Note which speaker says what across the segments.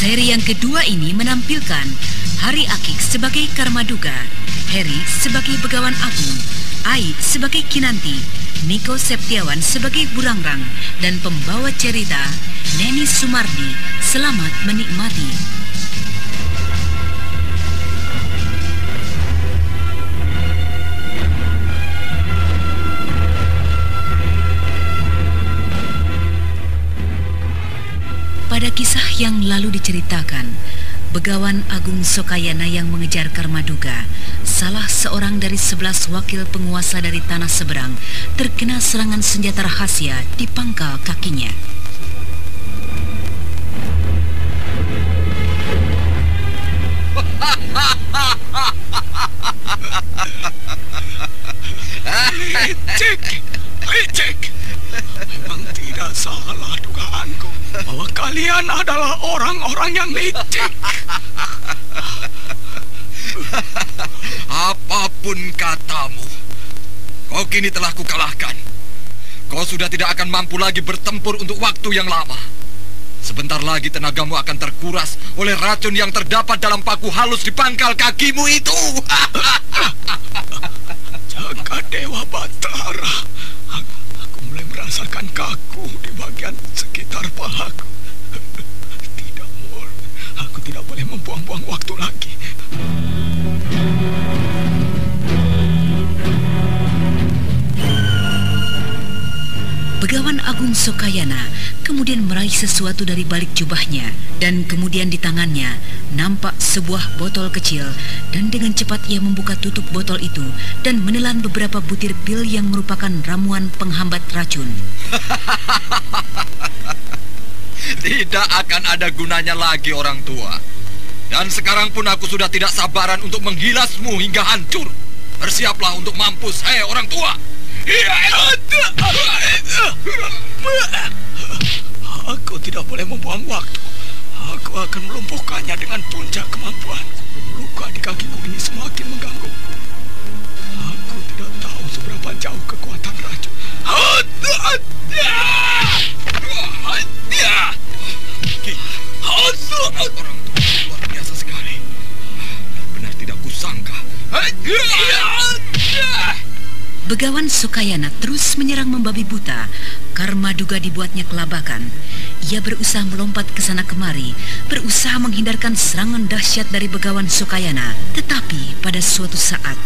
Speaker 1: Seri yang kedua ini menampilkan Hari Akik sebagai Karmaduga, Heri sebagai Begawan Agung, Ai sebagai Kinanti, Niko Septiawan sebagai Burangrang, dan pembawa cerita Neni Sumardi. Selamat menikmati. Yang lalu diceritakan, Begawan Agung Sokayana yang mengejar Karmaduga, salah seorang dari sebelas wakil penguasa dari tanah seberang, terkena serangan senjata rahasia di pangkal kakinya.
Speaker 2: Licik! Licik! Memang tidak salah dugaanku bahwa kalian adalah orang-orang yang licik.
Speaker 3: Apa pun katamu, kau kini telah kukalahkan. Kau sudah tidak akan mampu lagi bertempur untuk waktu yang lama. Sebentar lagi tenagamu akan terkuras oleh racun yang terdapat dalam paku halus di pangkal kakimu itu.
Speaker 2: Jaga Dewa Batara. Merasakan kaku di bagian sekitar pahaku. Tidak, Mur. Aku tidak boleh membuang-buang waktu lagi.
Speaker 1: Begawan Agung Sokayana kemudian meraih sesuatu dari balik jubahnya dan kemudian di tangannya nampak sebuah botol kecil dan dengan cepat ia membuka tutup botol itu dan menelan beberapa butir pil yang merupakan ramuan penghambat racun.
Speaker 3: Tidak akan ada gunanya lagi orang tua. Dan sekarang pun aku sudah tidak sabaran untuk menghilasmu hingga hancur. Bersiaplah untuk mampus, hei orang tua.
Speaker 2: Aku tidak boleh membuang waktu. Aku akan melumpuhkannya dengan puncak kemampuanku. Luka di kakiku ini semakin mengganggu.
Speaker 1: Begawan Sukayana terus menyerang membabi buta. Karma duga dibuatnya kelabakan. Ia berusaha melompat ke sana kemari, berusaha menghindarkan serangan dahsyat dari Begawan Sukayana. Tetapi pada suatu saat,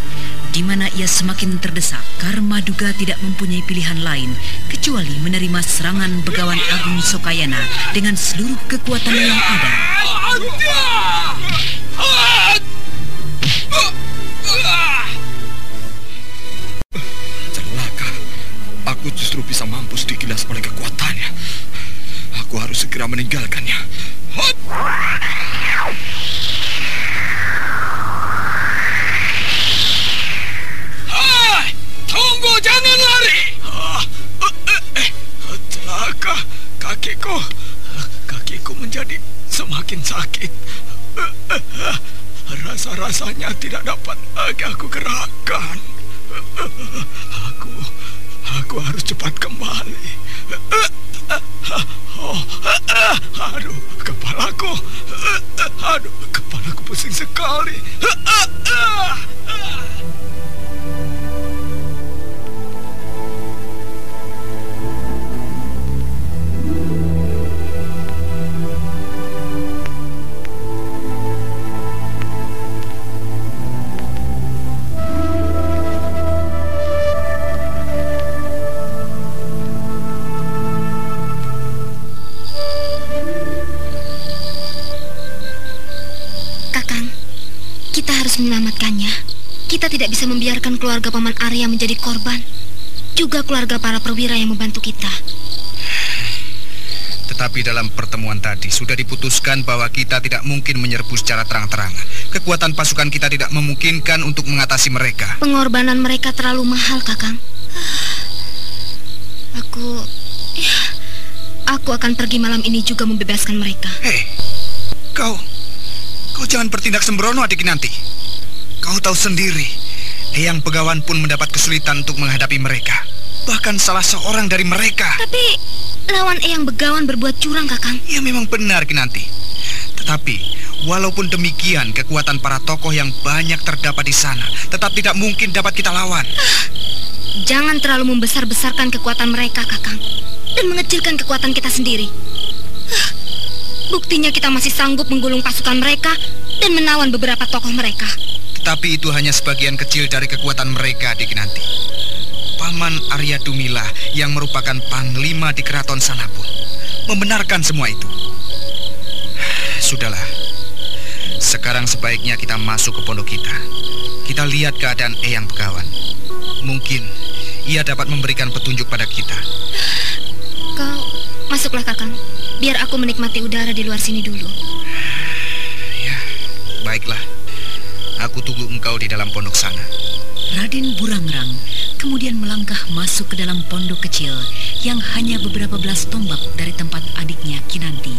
Speaker 1: di mana ia semakin terdesak, Karma duga tidak mempunyai pilihan lain kecuali menerima serangan Begawan Agung Sukayana dengan seluruh kekuatan yang ada.
Speaker 3: Segera meninggalkannya. Hop!
Speaker 2: Hai, tunggu jangan lari. Ah, eh, eh, eh, celaka, kakiku, kakiku menjadi semakin sakit. Rasa-rasanya tidak dapat lagi aku gerakkan. Aku, aku harus cepat kembali. Oh, aduh, kepalaku, aduh, kepalaku pusing sekali.
Speaker 4: Keluarga Paman Arya menjadi korban. Juga keluarga para perwira yang membantu kita.
Speaker 5: Tetapi dalam pertemuan tadi sudah diputuskan bahwa kita tidak mungkin menyerbu secara terang-terangan. Kekuatan pasukan kita tidak memungkinkan untuk mengatasi mereka.
Speaker 4: Pengorbanan mereka terlalu mahal, Kakang. Aku aku akan pergi malam ini juga membebaskan mereka.
Speaker 5: Hei, kau kau jangan bertindak sembrono adik nanti. Kau tahu sendiri, Eyang Pegawan pun mendapat kesulitan untuk menghadapi mereka. Bahkan salah seorang dari mereka.
Speaker 4: Tapi Lawan Eyang Begawan berbuat curang, Kakang.
Speaker 5: Ya memang benar, Kinanti. Tetapi, walaupun demikian, kekuatan para tokoh yang banyak terdapat di sana tetap tidak mungkin dapat kita lawan.
Speaker 4: Jangan terlalu membesar-besarkan kekuatan mereka, Kakang. Dan mengecilkan kekuatan kita sendiri. Buktinya kita masih sanggup menggulung pasukan mereka dan menawan beberapa tokoh mereka.
Speaker 5: Tetapi itu hanya sebagian kecil dari kekuatan mereka, Kinanti. Paman Arya Dumila yang merupakan panglima di keraton sana pun membenarkan semua itu. Sudahlah. Sekarang sebaiknya kita masuk ke pondok kita. Kita lihat keadaan Eyang Pegawan. Mungkin ia dapat memberikan petunjuk pada kita.
Speaker 4: Kau masuklah, Kakang. Biar aku menikmati udara di luar sini dulu.
Speaker 5: Aku tunggu engkau di dalam pondok sana.
Speaker 1: Raden Burangrang kemudian melangkah masuk ke dalam pondok kecil yang hanya beberapa belas tombak dari tempat adiknya Kinanti.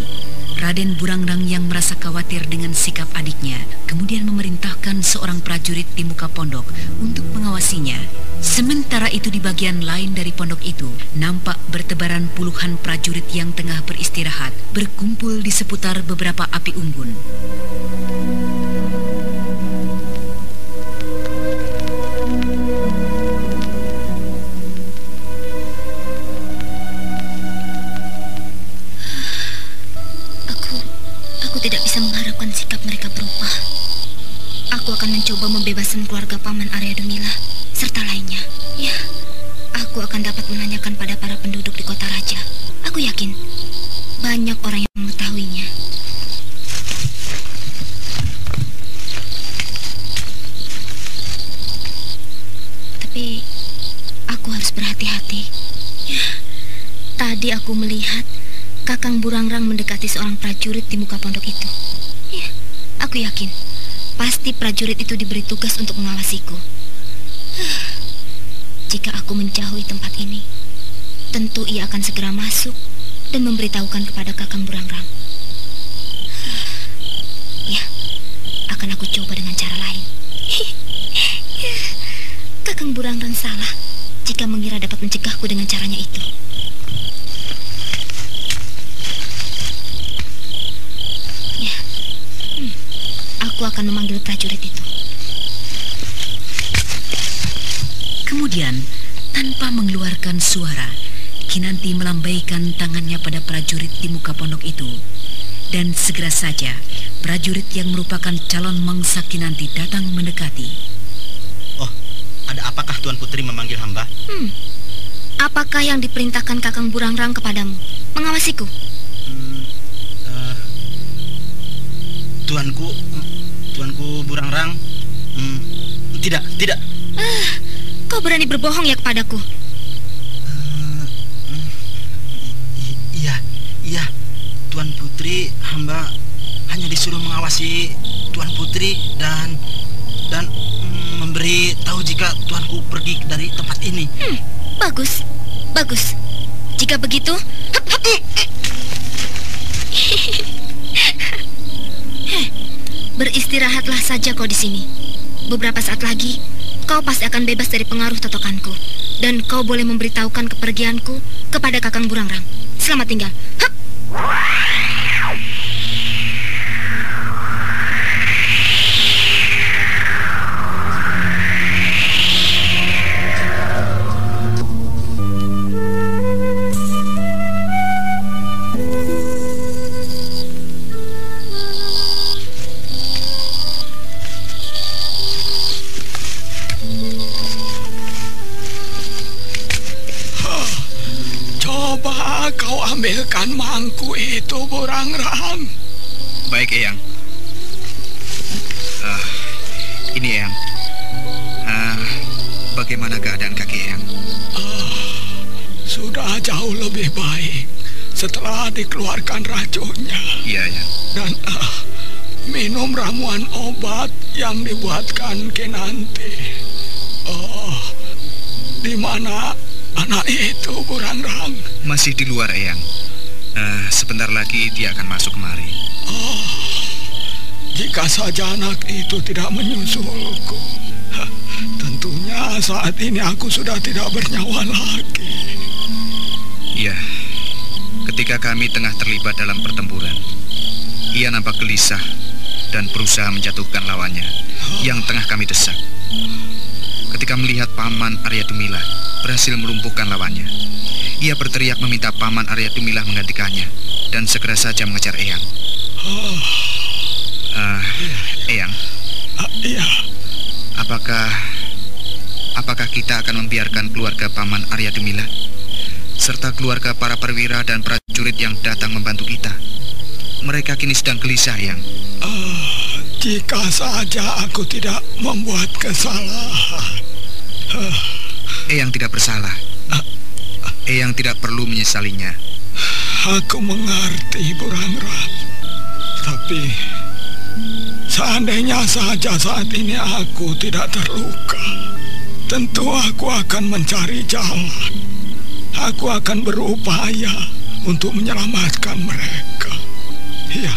Speaker 1: Raden Burangrang yang merasa khawatir dengan sikap adiknya kemudian memerintahkan seorang prajurit di muka pondok untuk mengawasinya. Sementara itu di bagian lain dari pondok itu nampak bertebaran puluhan prajurit yang tengah beristirahat berkumpul di seputar beberapa api unggun.
Speaker 4: Membebaskan keluarga Paman Arya Dumila serta lainnya. Ya, aku akan dapat menanyakan pada para penduduk di kota raja. Aku yakin banyak orang yang mengetahuinya. Tapi aku harus berhati-hati. Ya, tadi aku melihat Kakang Burangrang mendekati seorang prajurit di muka pondok itu. Ya, aku yakin Pasti prajurit itu diberi tugas untuk mengawasiku. Jika aku menjauhi tempat ini, tentu ia akan segera masuk dan memberitahukan kepada Kakang Burangrang. Ya, akan aku coba dengan cara lain. Kakang Burangrang salah jika mengira dapat mencegahku dengan caranya itu. Aku akan memanggil prajurit itu.
Speaker 1: Kemudian, tanpa mengeluarkan suara, Kinanti melambaikan tangannya pada prajurit di muka pondok itu. Dan segera saja, prajurit yang merupakan calon mangsa Kinanti datang mendekati.
Speaker 6: Oh, ada apakah Tuan Putri memanggil hamba? Hmm.
Speaker 4: Apakah yang diperintahkan Kakang Burangrang kepadamu? Mengawasiku? Hmm, uh,
Speaker 6: tuanku Tuanku Burangrang, hmm, tidak, tidak. Uh,
Speaker 4: kau berani berbohong ya kepadaku? Uh,
Speaker 6: iya, iya. Tuan Putri, hamba hanya disuruh mengawasi Tuan Putri dan dan mm, memberi tahu jika tuanku pergi dari tempat ini. Hmm,
Speaker 4: bagus, bagus. Jika begitu, hap, hap. Beristirahatlah saja kau di sini. Beberapa saat lagi, kau pasti akan bebas dari pengaruh totokanku. Dan kau boleh memberitahukan kepergianku kepada Kakang Burangrang. Selamat tinggal. Hup!
Speaker 5: Bagaimana keadaan kaki Eyang?
Speaker 2: Sudah jauh lebih baik setelah dikeluarkan racunnya.
Speaker 5: Iya, Eyang.
Speaker 2: Dan ah, minum ramuan obat yang dibuatkan Kinanti. Oh, di mana anak itu, Burangrang?
Speaker 5: Masih di luar, Eyang. Eh, sebentar lagi dia akan masuk kemari.
Speaker 2: Jika saja anak itu tidak menyusulku, tentunya saat ini aku sudah tidak bernyawa lagi.
Speaker 5: Iya. Ketika kami tengah terlibat dalam pertempuran, ia nampak gelisah dan berusaha menjatuhkan lawannya yang tengah kami desak. Ketika melihat paman Arya Dumila berhasil melumpuhkan lawannya, ia berteriak meminta paman Arya Dumila menggantikannya dan segera saja mengejar Eyang. Eh, Eyang,
Speaker 2: Ah, iya,
Speaker 5: apakah apakah kita akan membiarkan keluarga paman Arya Dumila serta keluarga para perwira dan prajurit yang datang membantu kita? Mereka kini sedang gelisah, Eyang.
Speaker 2: ah, jika saja aku tidak membuat kesalahan.
Speaker 5: Eyang tidak bersalah. Eyang tidak perlu menyesalinya.
Speaker 2: Aku mengerti, Burangrang. Tapi seandainya saja saat ini aku tidak terluka, tentu aku akan mencari jalan. Aku akan berupaya untuk menyelamatkan mereka. Ya,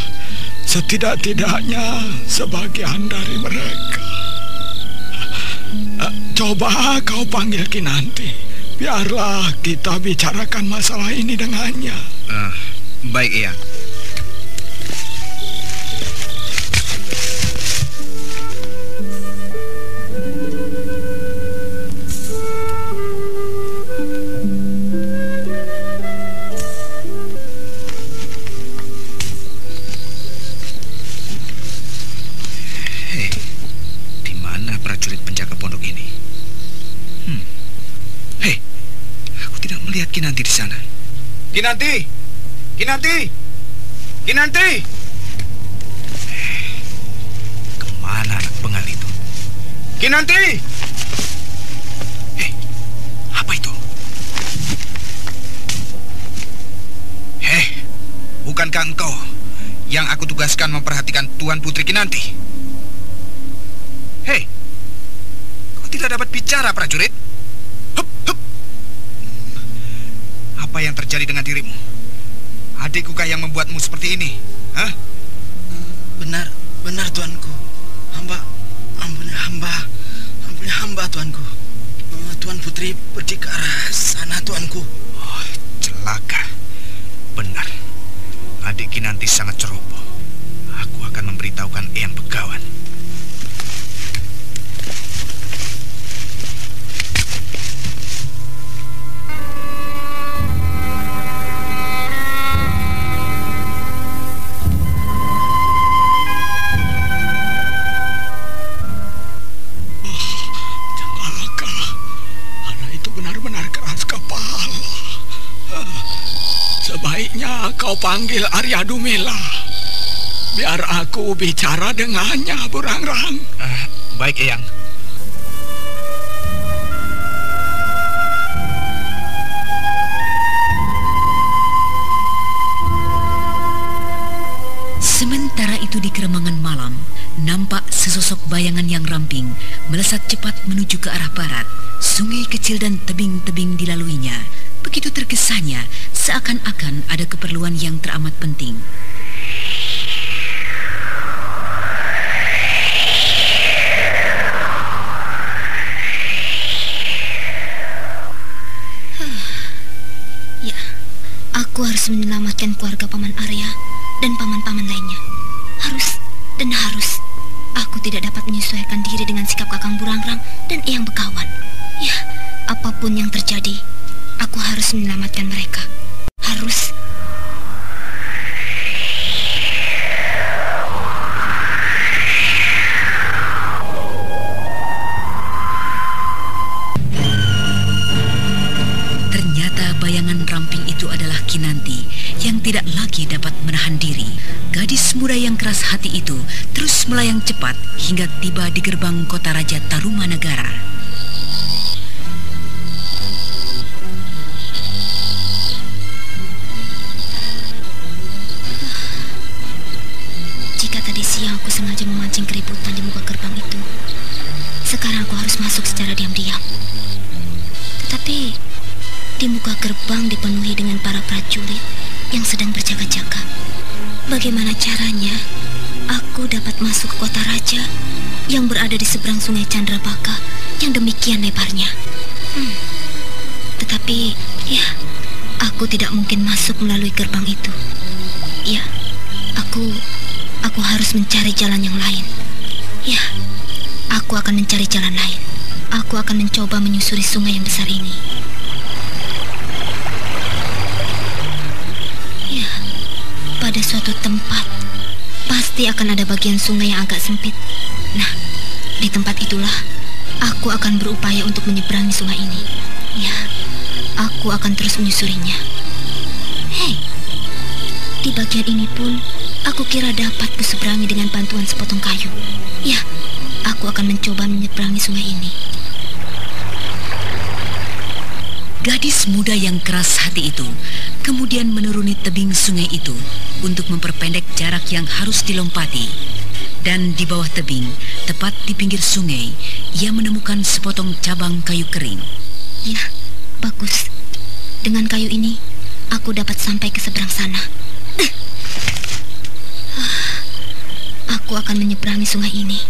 Speaker 2: setidak-tidaknya sebagian dari mereka. Eh, Coba kau panggil Kinanti. Biarlah kita bicarakan masalah ini dengannya.
Speaker 5: Eh, baik, Eyang. Kinanti di sana. Kinanti! Kinanti! Kinanti! Ke mana anak bengal itu? Kinanti! Hei, apa itu? Hei, bukankah engkau yang aku tugaskan memperhatikan Tuan Putri Kinanti? Hei, kau tidak dapat bicara, prajurit? Apa yang terjadi dengan dirimu? Adikkukah yang membuatmu seperti ini? Hah?
Speaker 6: Benar, benar tuanku. Hamba, ampun hamba, ampun hamba tuanku. Eh, Tuan Putri pergi ke arah sana tuanku.
Speaker 5: Oh, celaka. Benar. Adik Kinanti sangat ceroboh. Aku akan memberitahukan Eyang Begawan.
Speaker 2: Kau panggil Arya Dumela. Biar aku bicara dengannya, Burangrang.
Speaker 5: Ah, baik, Eyang.
Speaker 1: Sementara itu di keremangan malam, nampak sesosok bayangan yang ramping melesat cepat menuju ke arah barat. Sungai kecil dan tebing-tebing dilaluinya. Begitu terkesannya, seakan-akan ada keperluan yang teramat penting.
Speaker 4: Ya, aku harus menyelamatkan keluarga Paman Arya dan paman-paman lainnya. Harus dan harus. Aku tidak dapat menyesuaikan diri dengan sikap Kakang Burangrang dan Eyang Begawan. Ya, apa pun yang terjadi, aku harus menyelamatkan mereka.
Speaker 1: melayang cepat hingga tiba di gerbang kota Raja Tarumanagara. Jika tadi siang aku sengaja memancing keributan di muka gerbang itu, sekarang aku harus masuk secara diam-diam. Tetapi
Speaker 4: di muka gerbang dipenuhi dengan para prajurit yang sedang berjaga raja yang berada di seberang sungai Chandrabaka yang demikian lebarnya? Hmm. Tetapi, ya, aku tidak mungkin masuk melalui gerbang itu. Ya, aku aku harus mencari jalan yang lain. Ya, aku akan mencari jalan lain. Aku akan mencoba menyusuri sungai yang besar ini. Ya, pada suatu tempat pasti akan ada bagian sungai yang agak sempit. Nah, di tempat itulah aku akan berupaya untuk menyeberangi sungai ini. Ya, aku akan terus menyusurinya. Hei, di bagian ini pun aku kira dapat kuseberangi dengan bantuan sepotong kayu. Ya, aku akan mencoba menyeberangi sungai ini.
Speaker 1: Gadis muda yang keras hati itu kemudian menuruni tebing sungai itu untuk memperpendek jarak yang harus dilompati. Dan di bawah tebing, tepat di pinggir sungai, ia menemukan sepotong cabang kayu kering.
Speaker 4: Ya, bagus. Dengan kayu ini, aku dapat sampai ke seberang sana. Aku akan menyeberangi sungai ini.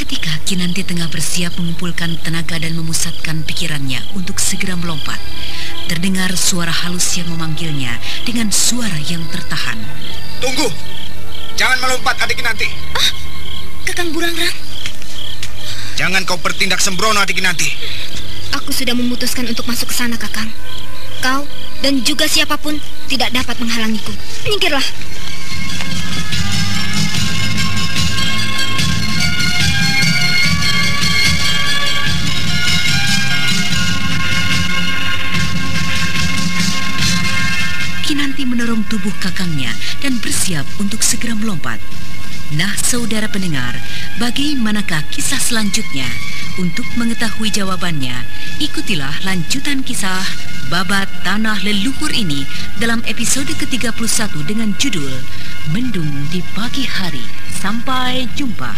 Speaker 1: Ketika Kinanti tengah bersiap mengumpulkan tenaga dan memusatkan pikirannya untuk segera melompat, terdengar suara halus yang memanggilnya dengan suara yang tertahan.
Speaker 5: Tunggu! Jangan melompat adik Kinanti.
Speaker 4: Ah, Kakang Burangrang.
Speaker 5: Jangan kau bertindak sembrono adik Kinanti.
Speaker 4: Aku sudah memutuskan untuk masuk ke sana, Kakang. Kau dan juga siapa pun tidak dapat menghalangiku. Minggirlah.
Speaker 1: Tubuh kakangnya dan bersiap untuk segera melompat. Nah, saudara pendengar, bagaimanakah kisah selanjutnya? Untuk mengetahui jawabannya, ikutilah lanjutan kisah Babat Tanah Leluhur ini dalam episode ke-31 dengan judul Mendung di Pagi Hari. Sampai jumpa.